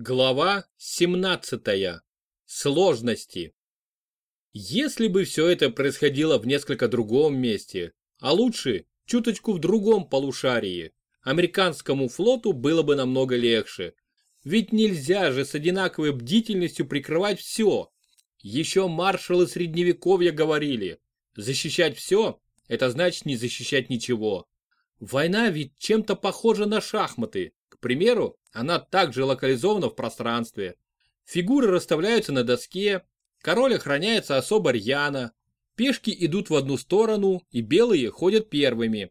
Глава 17. Сложности. Если бы все это происходило в несколько другом месте, а лучше чуточку в другом полушарии, американскому флоту было бы намного легче. Ведь нельзя же с одинаковой бдительностью прикрывать все. Еще маршалы средневековья говорили, защищать все – это значит не защищать ничего. Война ведь чем-то похожа на шахматы, примеру, она также локализована в пространстве. Фигуры расставляются на доске, король охраняется особо рьяно, пешки идут в одну сторону и белые ходят первыми.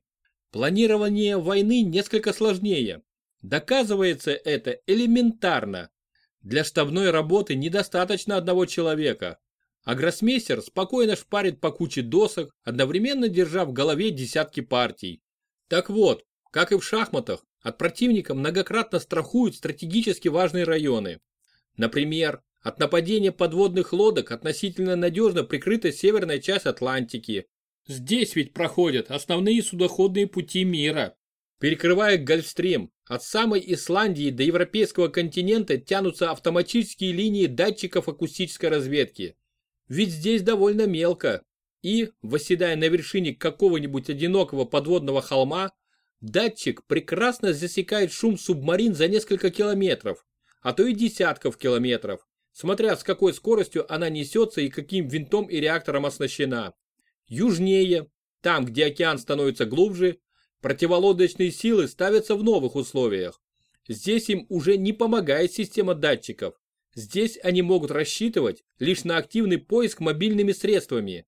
Планирование войны несколько сложнее. Доказывается это элементарно. Для штабной работы недостаточно одного человека. А гроссмейстер спокойно шпарит по куче досок, одновременно держа в голове десятки партий. Так вот, как и в шахматах, от противника многократно страхуют стратегически важные районы. Например, от нападения подводных лодок относительно надежно прикрыта северная часть Атлантики. Здесь ведь проходят основные судоходные пути мира. Перекрывая Гольфстрим, от самой Исландии до европейского континента тянутся автоматические линии датчиков акустической разведки. Ведь здесь довольно мелко. И, восседая на вершине какого-нибудь одинокого подводного холма, Датчик прекрасно засекает шум субмарин за несколько километров, а то и десятков километров, смотря с какой скоростью она несется и каким винтом и реактором оснащена. Южнее, там, где океан становится глубже, противолодочные силы ставятся в новых условиях. Здесь им уже не помогает система датчиков. Здесь они могут рассчитывать лишь на активный поиск мобильными средствами.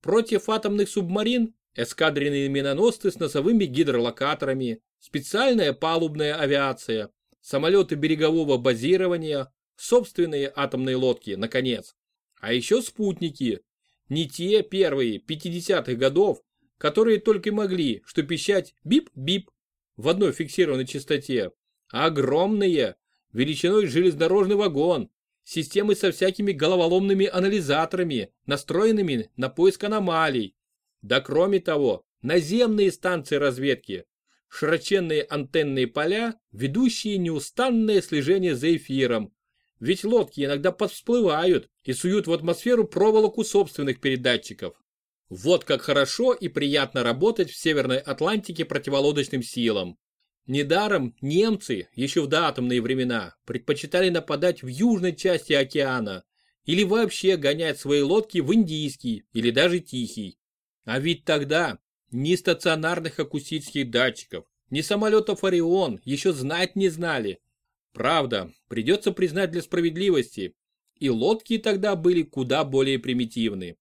Против атомных субмарин эскадренные миноносцы с носовыми гидролокаторами, специальная палубная авиация, самолеты берегового базирования, собственные атомные лодки, наконец. А еще спутники. Не те первые 50-х годов, которые только могли, что пищать бип-бип в одной фиксированной частоте, а огромные, величиной железнодорожный вагон, системы со всякими головоломными анализаторами, настроенными на поиск аномалий, да кроме того, наземные станции разведки, широченные антенные поля, ведущие неустанное слежение за эфиром. Ведь лодки иногда подсплывают и суют в атмосферу проволоку собственных передатчиков. Вот как хорошо и приятно работать в Северной Атлантике противолодочным силам. Недаром немцы еще в доатомные времена предпочитали нападать в южной части океана или вообще гонять свои лодки в Индийский или даже Тихий. А ведь тогда ни стационарных акустических датчиков, ни самолетов Орион еще знать не знали. Правда, придется признать для справедливости, и лодки тогда были куда более примитивны.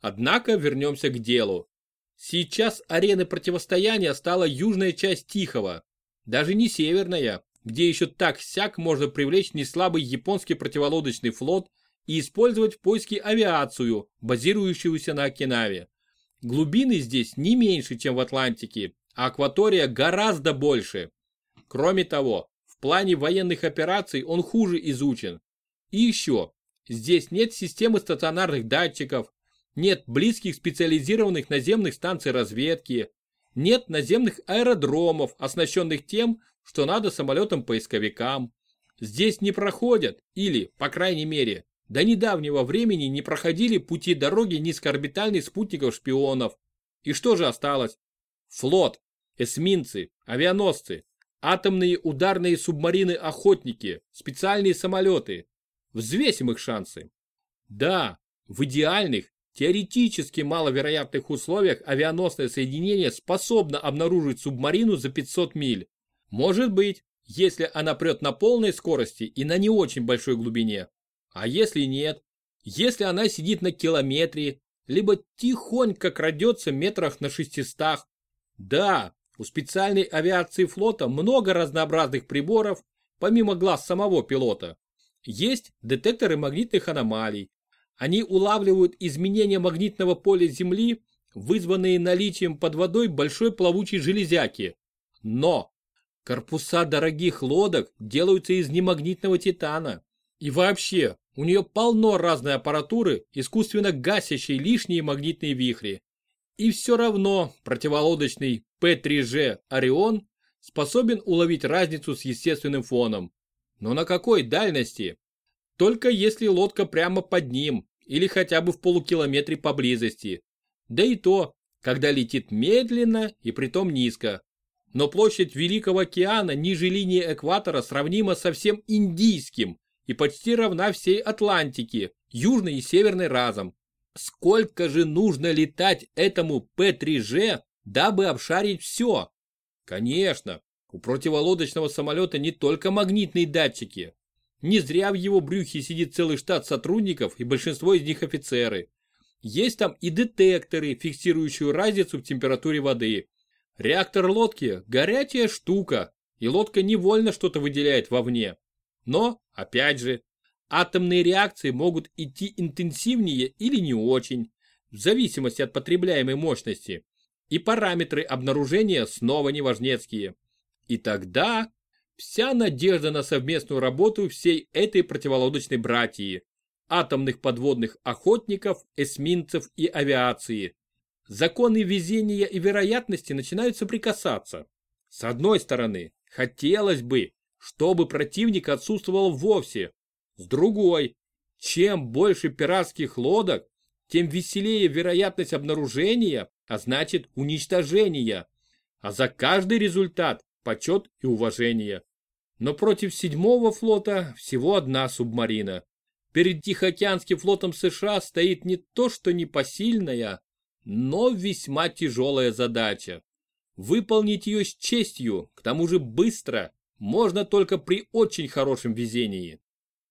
Однако вернемся к делу. Сейчас ареной противостояния стала южная часть Тихого, даже не северная, где еще так-сяк можно привлечь неслабый японский противолодочный флот и использовать в поиске авиацию, базирующуюся на Окинаве. Глубины здесь не меньше, чем в Атлантике, а акватория гораздо больше. Кроме того, в плане военных операций он хуже изучен. И еще, здесь нет системы стационарных датчиков, нет близких специализированных наземных станций разведки, нет наземных аэродромов, оснащенных тем, что надо самолетам-поисковикам. Здесь не проходят или, по крайней мере, до недавнего времени не проходили пути дороги низкоорбитальных спутников-шпионов. И что же осталось? Флот, эсминцы, авианосцы, атомные ударные субмарины-охотники, специальные самолеты. Взвесим их шансы. Да, в идеальных, теоретически маловероятных условиях авианосное соединение способно обнаружить субмарину за 500 миль. Может быть, если она прет на полной скорости и на не очень большой глубине. А если нет? Если она сидит на километре, либо тихонько крадется метрах на шестистах? Да, у специальной авиации флота много разнообразных приборов, помимо глаз самого пилота. Есть детекторы магнитных аномалий. Они улавливают изменения магнитного поля Земли, вызванные наличием под водой большой плавучей железяки. Но корпуса дорогих лодок делаются из немагнитного титана. И вообще, у нее полно разной аппаратуры, искусственно гасящей лишние магнитные вихри. И все равно противолодочный П-3G «Орион» способен уловить разницу с естественным фоном. Но на какой дальности? Только если лодка прямо под ним или хотя бы в полукилометре поблизости. Да и то, когда летит медленно и притом низко. Но площадь Великого океана ниже линии экватора сравнима со всем Индийским и почти равна всей Атлантике, Южной и Северной разом. Сколько же нужно летать этому П-3Ж, дабы обшарить все? Конечно, у противолодочного самолета не только магнитные датчики. Не зря в его брюхе сидит целый штат сотрудников и большинство из них офицеры. Есть там и детекторы, фиксирующие разницу в температуре воды. Реактор лодки – горячая штука, и лодка невольно что-то выделяет вовне. Но, опять же, атомные реакции могут идти интенсивнее или не очень, в зависимости от потребляемой мощности. И параметры обнаружения снова неважнецкие. И тогда вся надежда на совместную работу всей этой противолодочной братьи, атомных подводных охотников, эсминцев и авиации. Законы везения и вероятности начинают соприкасаться. С одной стороны, хотелось бы, чтобы противник отсутствовал вовсе. С другой, чем больше пиратских лодок, тем веселее вероятность обнаружения, а значит уничтожения. А за каждый результат почет и уважение. Но против седьмого флота всего одна субмарина. Перед Тихоокеанским флотом США стоит не то что непосильная, но весьма тяжелая задача. Выполнить ее с честью, к тому же быстро, можно только при очень хорошем везении.